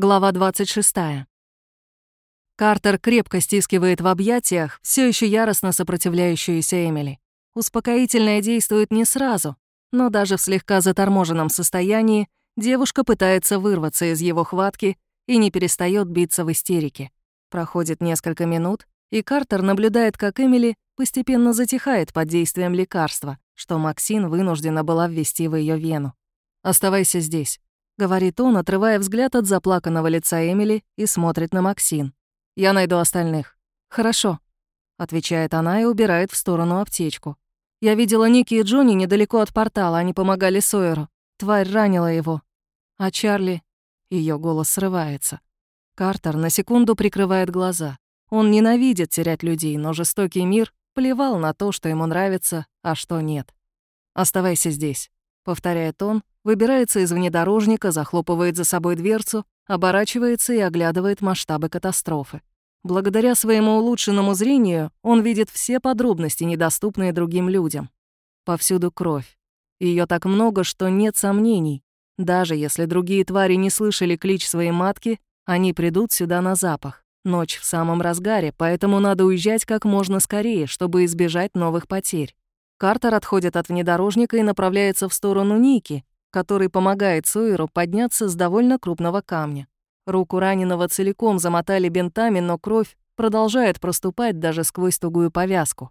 Глава 26. Картер крепко стискивает в объятиях все еще яростно сопротивляющуюся Эмили. Успокоительное действует не сразу, но даже в слегка заторможенном состоянии девушка пытается вырваться из его хватки и не перестает биться в истерике. Проходит несколько минут, и Картер наблюдает, как Эмили постепенно затихает под действием лекарства, что Максин вынуждена была ввести в ее вену. «Оставайся здесь», — говорит он, отрывая взгляд от заплаканного лица Эмили и смотрит на Максин. «Я найду остальных». «Хорошо», — отвечает она и убирает в сторону аптечку. «Я видела Ники и Джонни недалеко от портала, они помогали Сойеру. Тварь ранила его. А Чарли...» Ее голос срывается. Картер на секунду прикрывает глаза. Он ненавидит терять людей, но жестокий мир плевал на то, что ему нравится, а что нет. «Оставайся здесь», — повторяет он, выбирается из внедорожника, захлопывает за собой дверцу, оборачивается и оглядывает масштабы катастрофы. Благодаря своему улучшенному зрению он видит все подробности, недоступные другим людям. Повсюду кровь. Ее так много, что нет сомнений. Даже если другие твари не слышали клич своей матки, они придут сюда на запах. Ночь в самом разгаре, поэтому надо уезжать как можно скорее, чтобы избежать новых потерь. Картер отходит от внедорожника и направляется в сторону Ники, который помогает Сойеру подняться с довольно крупного камня. Руку раненого целиком замотали бинтами, но кровь продолжает проступать даже сквозь тугую повязку.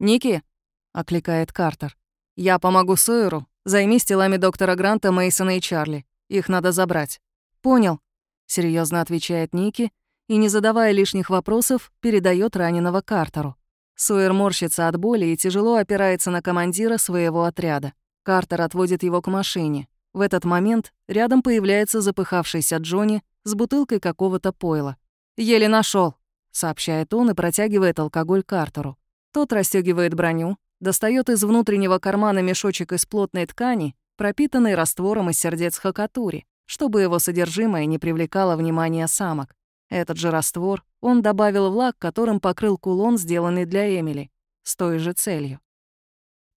«Ники?» — окликает Картер. «Я помогу Сойеру. Займись телами доктора Гранта, Мейсона и Чарли. Их надо забрать». «Понял», — серьезно отвечает Ники и, не задавая лишних вопросов, передает раненого Картеру. Сойер морщится от боли и тяжело опирается на командира своего отряда. Картер отводит его к машине. В этот момент рядом появляется запыхавшийся Джонни с бутылкой какого-то пойла. «Еле нашел, сообщает он и протягивает алкоголь Картеру. Тот расстегивает броню, достает из внутреннего кармана мешочек из плотной ткани, пропитанный раствором из сердец хакатури, чтобы его содержимое не привлекало внимания самок. Этот же раствор он добавил в лак, которым покрыл кулон, сделанный для Эмили, с той же целью.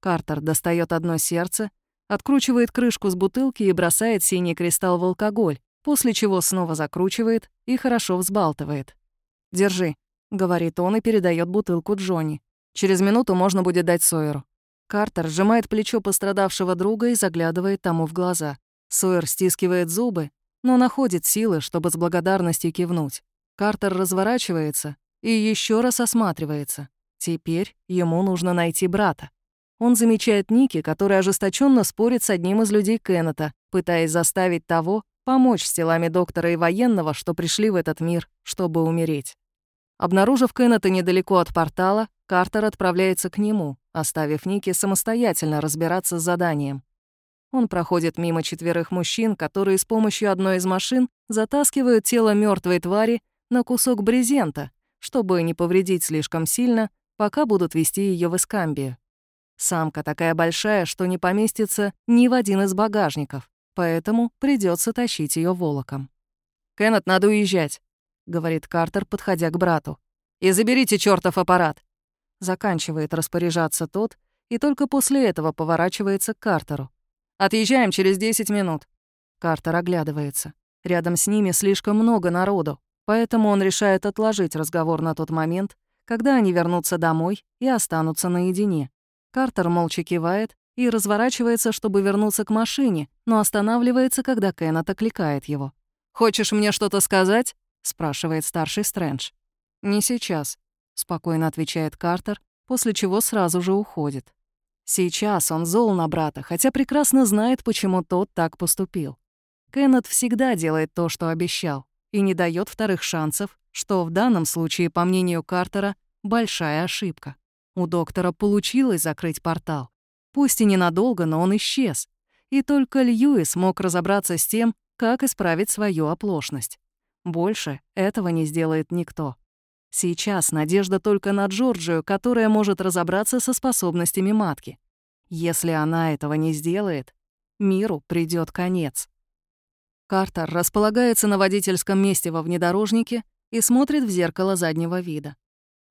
Картер достает одно сердце, откручивает крышку с бутылки и бросает синий кристалл в алкоголь, после чего снова закручивает и хорошо взбалтывает. «Держи», — говорит он и передает бутылку Джонни. «Через минуту можно будет дать Сойеру». Картер сжимает плечо пострадавшего друга и заглядывает тому в глаза. Сойер стискивает зубы, но находит силы, чтобы с благодарностью кивнуть. Картер разворачивается и еще раз осматривается. Теперь ему нужно найти брата. Он замечает Ники, который ожесточенно спорит с одним из людей Кеннета, пытаясь заставить того помочь с телами доктора и военного, что пришли в этот мир, чтобы умереть. Обнаружив Кеннета недалеко от портала, Картер отправляется к нему, оставив Ники самостоятельно разбираться с заданием. Он проходит мимо четверых мужчин, которые с помощью одной из машин затаскивают тело мертвой твари на кусок брезента, чтобы не повредить слишком сильно, пока будут вести ее в Искамбию. Самка такая большая, что не поместится ни в один из багажников, поэтому придется тащить ее волоком. «Кеннет, надо уезжать», — говорит Картер, подходя к брату. «И заберите чертов аппарат». Заканчивает распоряжаться тот, и только после этого поворачивается к Картеру. «Отъезжаем через 10 минут». Картер оглядывается. Рядом с ними слишком много народу, поэтому он решает отложить разговор на тот момент, когда они вернутся домой и останутся наедине. Картер молча кивает и разворачивается, чтобы вернуться к машине, но останавливается, когда Кеннет окликает его. «Хочешь мне что-то сказать?» — спрашивает старший Стрэндж. «Не сейчас», — спокойно отвечает Картер, после чего сразу же уходит. Сейчас он зол на брата, хотя прекрасно знает, почему тот так поступил. Кеннет всегда делает то, что обещал, и не дает вторых шансов, что в данном случае, по мнению Картера, большая ошибка. У доктора получилось закрыть портал. Пусть и ненадолго, но он исчез. И только Льюис мог разобраться с тем, как исправить свою оплошность. Больше этого не сделает никто. Сейчас надежда только на Джорджию, которая может разобраться со способностями матки. Если она этого не сделает, миру придёт конец. Картер располагается на водительском месте во внедорожнике и смотрит в зеркало заднего вида.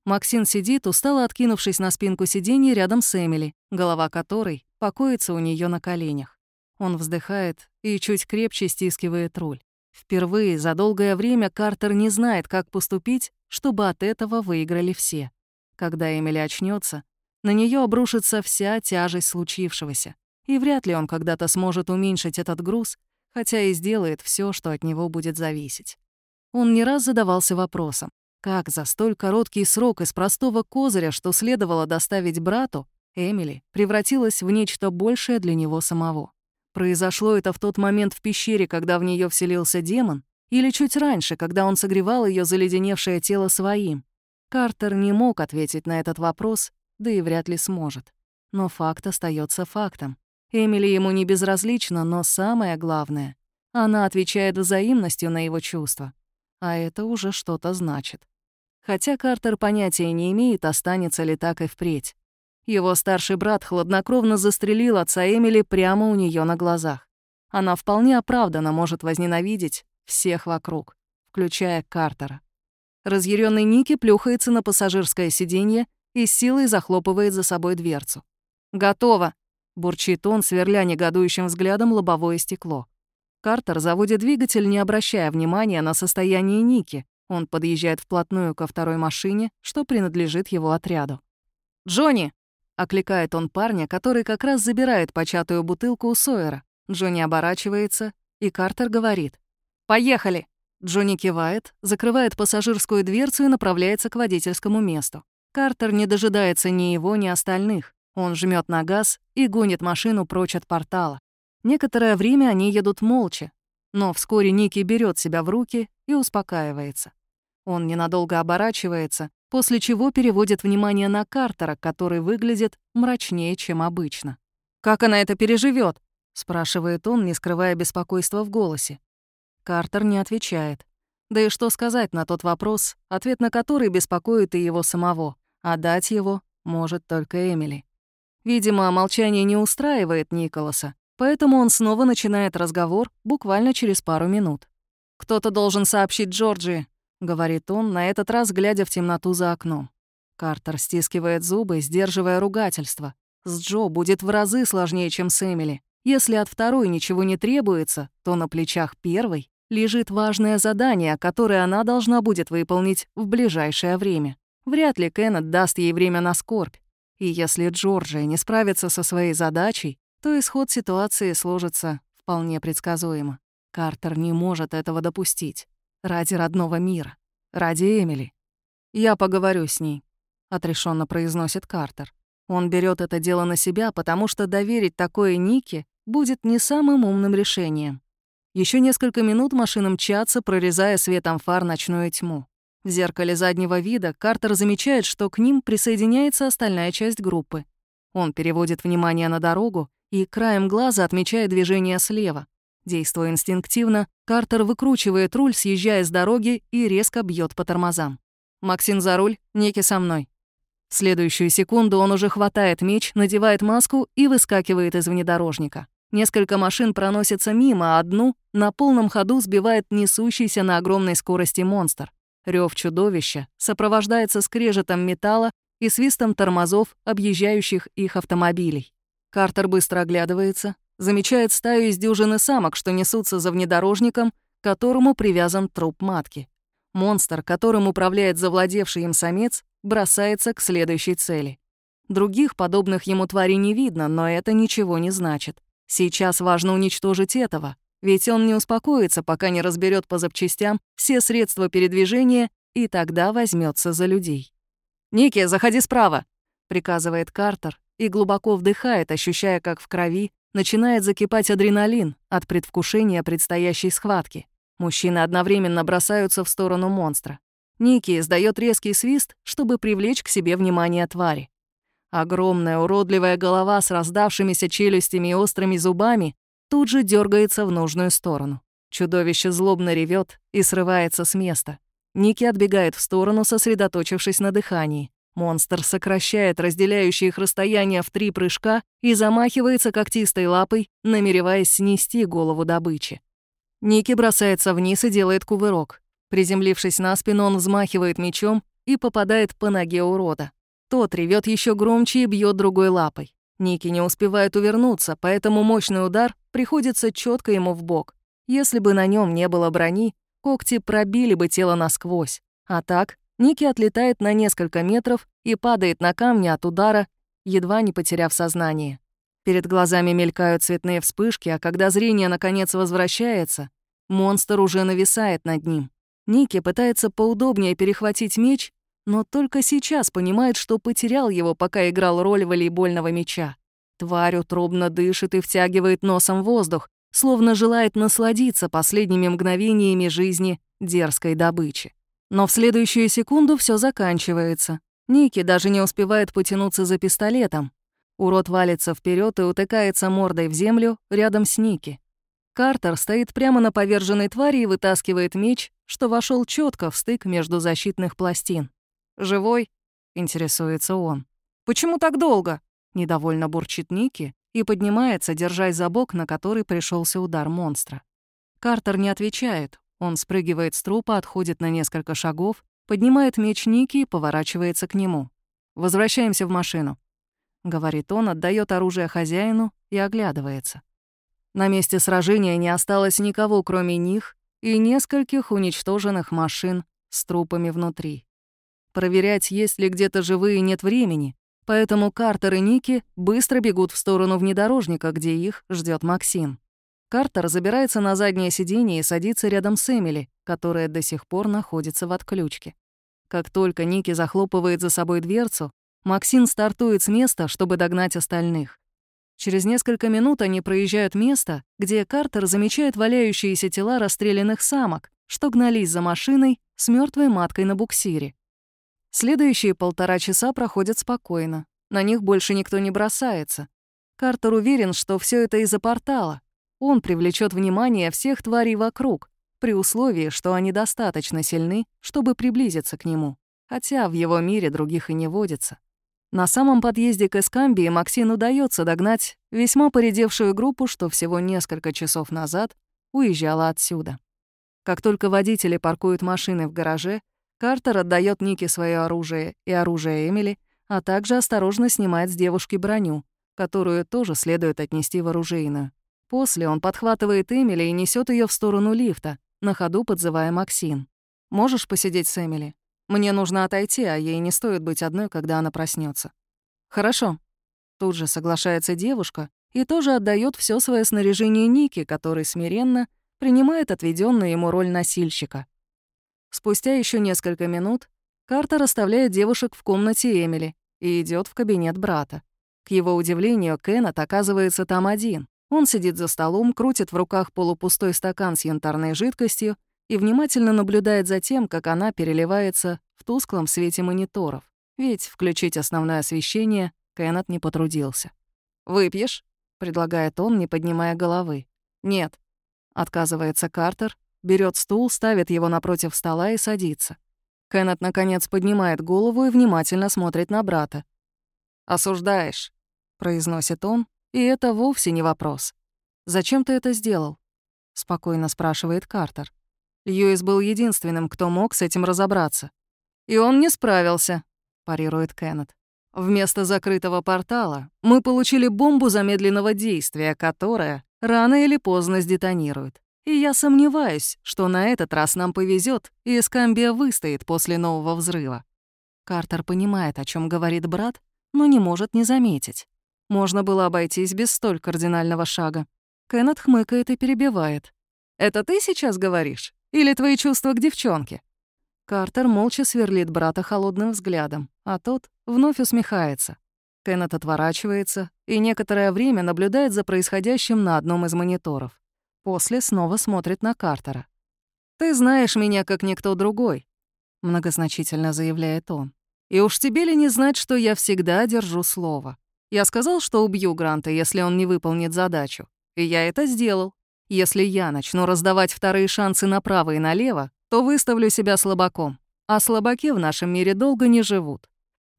Максин сидит, устало откинувшись на спинку сиденья рядом с Эмили, голова которой покоится у нее на коленях. Он вздыхает и чуть крепче стискивает руль. Впервые за долгое время Картер не знает, как поступить, чтобы от этого выиграли все. Когда Эмили очнется, на нее обрушится вся тяжесть случившегося, и вряд ли он когда-то сможет уменьшить этот груз, хотя и сделает все, что от него будет зависеть. Он не раз задавался вопросом, как за столь короткий срок из простого козыря, что следовало доставить брату, Эмили превратилась в нечто большее для него самого. Произошло это в тот момент в пещере, когда в нее вселился демон, или чуть раньше, когда он согревал ее заледеневшее тело своим. Картер не мог ответить на этот вопрос, да и вряд ли сможет. Но факт остается фактом. Эмили ему не безразлична, но самое главное — она отвечает взаимностью на его чувства. А это уже что-то значит. Хотя Картер понятия не имеет, останется ли так и впредь. Его старший брат хладнокровно застрелил отца Эмили прямо у нее на глазах. Она вполне оправданно может возненавидеть всех вокруг, включая Картера. Разъяренный Ники плюхается на пассажирское сиденье и силой захлопывает за собой дверцу. «Готово!» — бурчит он, сверля негодующим взглядом лобовое стекло. Картер заводит двигатель, не обращая внимания на состояние Ники. Он подъезжает вплотную ко второй машине, что принадлежит его отряду. «Джонни!» Окликает он парня, который как раз забирает початую бутылку у Сойера. Джонни оборачивается, и Картер говорит. «Поехали!» Джонни кивает, закрывает пассажирскую дверцу и направляется к водительскому месту. Картер не дожидается ни его, ни остальных. Он жмет на газ и гонит машину прочь от портала. Некоторое время они едут молча, но вскоре Ники берет себя в руки и успокаивается. Он ненадолго оборачивается, после чего переводит внимание на Картера, который выглядит мрачнее, чем обычно. «Как она это переживет? спрашивает он, не скрывая беспокойства в голосе. Картер не отвечает. Да и что сказать на тот вопрос, ответ на который беспокоит и его самого, а дать его может только Эмили. Видимо, молчание не устраивает Николаса, поэтому он снова начинает разговор буквально через пару минут. «Кто-то должен сообщить Джорджии», — говорит он, на этот раз глядя в темноту за окном. Картер стискивает зубы, сдерживая ругательство. С Джо будет в разы сложнее, чем с Эмили. Если от второй ничего не требуется, то на плечах первой лежит важное задание, которое она должна будет выполнить в ближайшее время. Вряд ли Кеннет даст ей время на скорбь. И если Джорджия не справится со своей задачей, то исход ситуации сложится вполне предсказуемо. Картер не может этого допустить. Ради родного мира. Ради Эмили. «Я поговорю с ней», — отрешенно произносит Картер. Он берет это дело на себя, потому что доверить такое Нике будет не самым умным решением. Еще несколько минут машины мчатся, прорезая светом фар ночную тьму. В зеркале заднего вида Картер замечает, что к ним присоединяется остальная часть группы. Он переводит внимание на дорогу и краем глаза отмечает движение слева. Действуя инстинктивно, Картер выкручивает руль, съезжая с дороги и резко бьет по тормозам. «Максим за руль, Ники со мной». В следующую секунду он уже хватает меч, надевает маску и выскакивает из внедорожника. Несколько машин проносятся мимо, а одну на полном ходу сбивает несущийся на огромной скорости монстр. Рев чудовища сопровождается скрежетом металла и свистом тормозов, объезжающих их автомобилей. Картер быстро оглядывается, замечает стаю из дюжины самок, что несутся за внедорожником, к которому привязан труп матки. Монстр, которым управляет завладевший им самец, бросается к следующей цели. Других подобных ему тварей не видно, но это ничего не значит. Сейчас важно уничтожить этого, ведь он не успокоится, пока не разберет по запчастям все средства передвижения и тогда возьмется за людей. «Ники, заходи справа!» — приказывает Картер и глубоко вдыхает, ощущая, как в крови начинает закипать адреналин от предвкушения предстоящей схватки. Мужчины одновременно бросаются в сторону монстра. Ники издает резкий свист, чтобы привлечь к себе внимание твари. Огромная уродливая голова с раздавшимися челюстями и острыми зубами тут же дергается в нужную сторону. Чудовище злобно ревет и срывается с места. Ники отбегает в сторону, сосредоточившись на дыхании. Монстр сокращает разделяющие их расстояние в три прыжка и замахивается когтистой лапой, намереваясь снести голову добычи. Ники бросается вниз и делает кувырок. Приземлившись на спину, он взмахивает мечом и попадает по ноге урода. Тот ревет еще громче и бьет другой лапой. Ники не успевает увернуться, поэтому мощный удар приходится четко ему в бок. Если бы на нем не было брони, когти пробили бы тело насквозь. А так, Ники отлетает на несколько метров и падает на камни от удара, едва не потеряв сознание. Перед глазами мелькают цветные вспышки, а когда зрение наконец возвращается, монстр уже нависает над ним. Ники пытается поудобнее перехватить меч, но только сейчас понимает, что потерял его, пока играл роль волейбольного мяча. Тварь утробно дышит и втягивает носом воздух, словно желает насладиться последними мгновениями жизни дерзкой добычи. Но в следующую секунду все заканчивается. Ники даже не успевает потянуться за пистолетом. Урод валится вперед и утыкается мордой в землю рядом с Ники. Картер стоит прямо на поверженной твари и вытаскивает меч, что вошел четко в стык между защитных пластин. «Живой?» — интересуется он. «Почему так долго?» — недовольно бурчит Ники и поднимается, держась за бок, на который пришелся удар монстра. Картер не отвечает. Он спрыгивает с трупа, отходит на несколько шагов, поднимает меч Ники и поворачивается к нему. «Возвращаемся в машину», — говорит он, отдает оружие хозяину и оглядывается. На месте сражения не осталось никого, кроме них и нескольких уничтоженных машин с трупами внутри. Проверять, есть ли где-то живые, нет времени, поэтому Картер и Ники быстро бегут в сторону внедорожника, где их ждет Максим. Картер забирается на заднее сиденье и садится рядом с Эмили, которая до сих пор находится в отключке. Как только Ники захлопывает за собой дверцу, Максим стартует с места, чтобы догнать остальных. Через несколько минут они проезжают место, где Картер замечает валяющиеся тела расстрелянных самок, что гнались за машиной с мертвой маткой на буксире. Следующие полтора часа проходят спокойно. На них больше никто не бросается. Картер уверен, что все это из-за портала. Он привлечет внимание всех тварей вокруг, при условии, что они достаточно сильны, чтобы приблизиться к нему. Хотя в его мире других и не водится. На самом подъезде к Эскамбии Максину удается догнать весьма поредевшую группу, что всего несколько часов назад уезжала отсюда. Как только водители паркуют машины в гараже, Картер отдает Нике свое оружие и оружие Эмили, а также осторожно снимает с девушки броню, которую тоже следует отнести в оружейную. После он подхватывает Эмили и несет ее в сторону лифта, на ходу подзывая Максин. «Можешь посидеть с Эмили? Мне нужно отойти, а ей не стоит быть одной, когда она проснется. «Хорошо». Тут же соглашается девушка и тоже отдает все свое снаряжение Нике, который смиренно принимает отведенную ему роль носильщика. Спустя еще несколько минут Картер оставляет девушек в комнате Эмили и идет в кабинет брата. К его удивлению, Кеннет оказывается там один. Он сидит за столом, крутит в руках полупустой стакан с янтарной жидкостью и внимательно наблюдает за тем, как она переливается в тусклом свете мониторов. Ведь включить основное освещение Кеннет не потрудился. «Выпьешь?» — предлагает он, не поднимая головы. «Нет», — отказывается Картер берет стул, ставит его напротив стола и садится. Кеннет, наконец, поднимает голову и внимательно смотрит на брата. «Осуждаешь», — произносит он, и это вовсе не вопрос. «Зачем ты это сделал?» — спокойно спрашивает Картер. Льюис был единственным, кто мог с этим разобраться. «И он не справился», — парирует Кеннет. «Вместо закрытого портала мы получили бомбу замедленного действия, которая рано или поздно сдетонирует. И я сомневаюсь, что на этот раз нам повезет, и Эскамбия выстоит после нового взрыва. Картер понимает, о чем говорит брат, но не может не заметить. Можно было обойтись без столь кардинального шага. Кеннет хмыкает и перебивает. «Это ты сейчас говоришь? Или твои чувства к девчонке?» Картер молча сверлит брата холодным взглядом, а тот вновь усмехается. Кеннет отворачивается и некоторое время наблюдает за происходящим на одном из мониторов. После снова смотрит на Картера. «Ты знаешь меня, как никто другой», — многозначительно заявляет он. «И уж тебе ли не знать, что я всегда держу слово. Я сказал, что убью Гранта, если он не выполнит задачу. И я это сделал. Если я начну раздавать вторые шансы направо и налево, то выставлю себя слабаком. А слабаки в нашем мире долго не живут.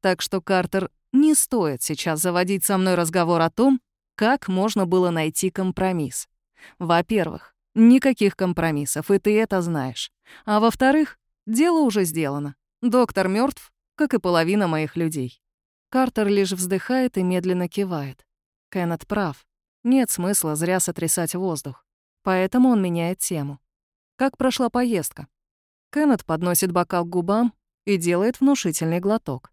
Так что, Картер, не стоит сейчас заводить со мной разговор о том, как можно было найти компромисс. Во-первых, никаких компромиссов, и ты это знаешь. А во-вторых, дело уже сделано. Доктор мертв, как и половина моих людей. Картер лишь вздыхает и медленно кивает. Кеннет прав. Нет смысла зря сотрясать воздух. Поэтому он меняет тему. Как прошла поездка? Кеннет подносит бокал к губам и делает внушительный глоток.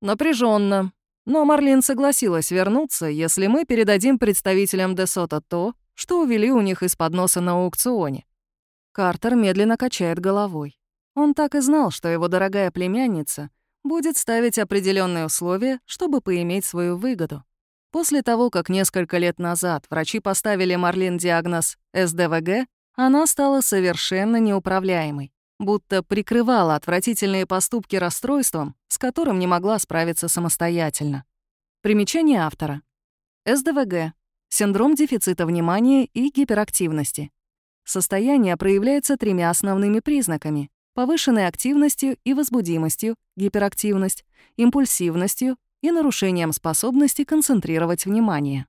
Напряженно. Но Марлин согласилась вернуться, если мы передадим представителям Десота то, что увели у них из-под носа на аукционе. Картер медленно качает головой. Он так и знал, что его дорогая племянница будет ставить определенные условия, чтобы поиметь свою выгоду. После того, как несколько лет назад врачи поставили Марлин диагноз СДВГ, она стала совершенно неуправляемой, будто прикрывала отвратительные поступки расстройством, с которым не могла справиться самостоятельно. Примечание автора. СДВГ — синдром дефицита внимания и гиперактивности. Состояние проявляется тремя основными признаками — повышенной активностью и возбудимостью, гиперактивность, импульсивностью и нарушением способности концентрировать внимание.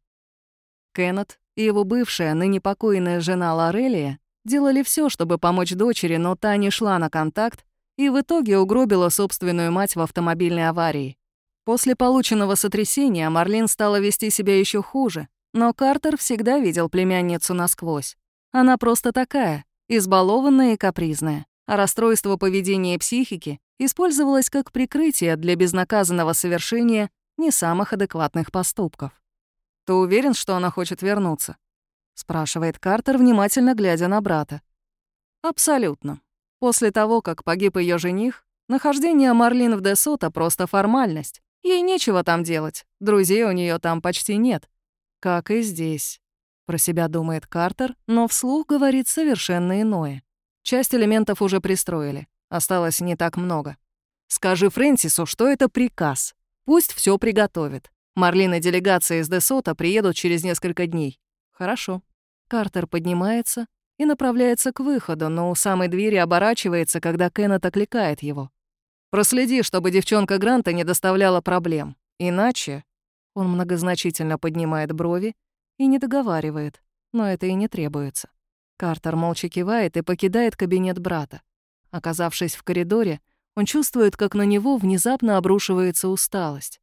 Кеннет и его бывшая, ныне покойная жена Лорелия делали все, чтобы помочь дочери, но та не шла на контакт и в итоге угробила собственную мать в автомобильной аварии. После полученного сотрясения Марлин стала вести себя еще хуже, но Картер всегда видел племянницу насквозь. Она просто такая, избалованная и капризная, а расстройство поведения психики использовалось как прикрытие для безнаказанного совершения не самых адекватных поступков. «Ты уверен, что она хочет вернуться?» — спрашивает Картер, внимательно глядя на брата. «Абсолютно. После того, как погиб ее жених, нахождение Марлин в Десота просто формальность. Ей нечего там делать, друзей у нее там почти нет. Как и здесь». Про себя думает Картер, но вслух говорит совершенно иное. Часть элементов уже пристроили. Осталось не так много. Скажи Фрэнсису, что это приказ. Пусть все приготовит. Марлин и делегация из Десота приедут через несколько дней. Хорошо. Картер поднимается и направляется к выходу, но у самой двери оборачивается, когда Кеннет окликает его. «Проследи, чтобы девчонка Гранта не доставляла проблем. Иначе...» Он многозначительно поднимает брови и не договаривает, но это и не требуется. Картер молча кивает и покидает кабинет брата. Оказавшись в коридоре, он чувствует, как на него внезапно обрушивается усталость.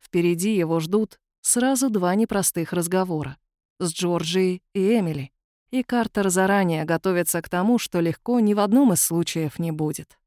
Впереди его ждут сразу два непростых разговора с Джорджией и Эмили. И Картер заранее готовится к тому, что легко ни в одном из случаев не будет.